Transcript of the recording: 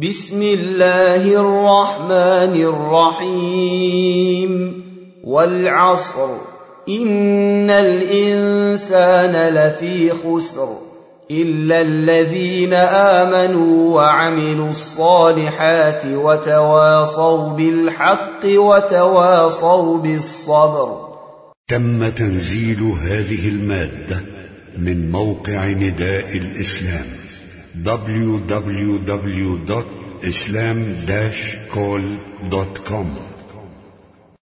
بسم الله الرحمن الرحيم. والعصر. إن الإنسان لفي خسر. إلا الذين آمنوا وعملوا الصالحات وتواصوا بالحق وتواصوا بالصبر. تم تنزيل هذه المادة من موقع نداء الإسلام. www.islam-call.com